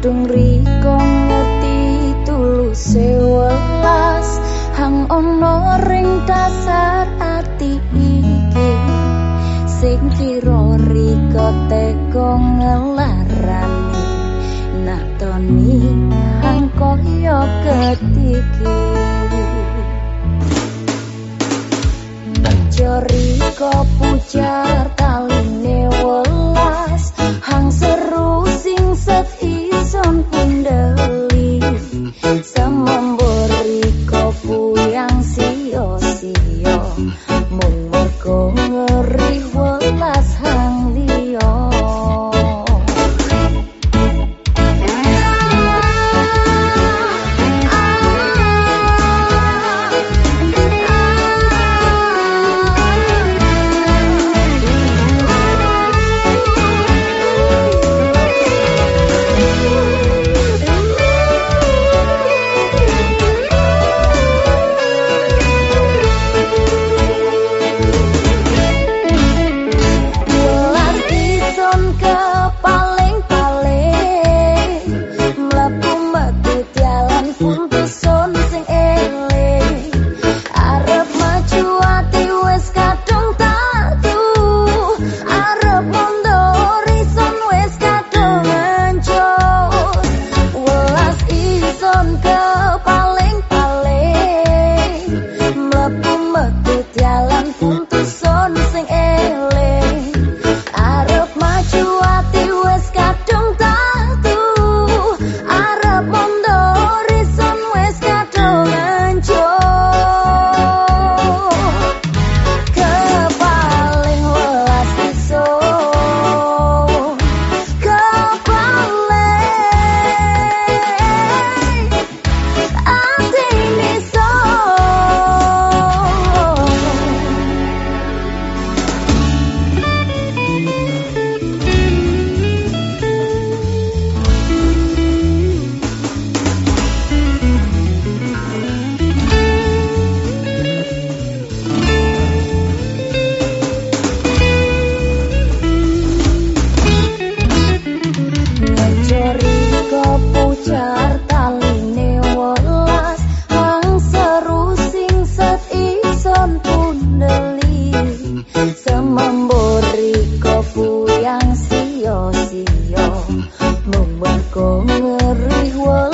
kadung riko ngerti tulus welas. Hang ono ring dasar ati iki. Sing kira riko teko ngelarani. Natoni hang koyo ketiki. Jori ko pujar mm-hmm. Jalan pun